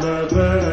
Bala Bala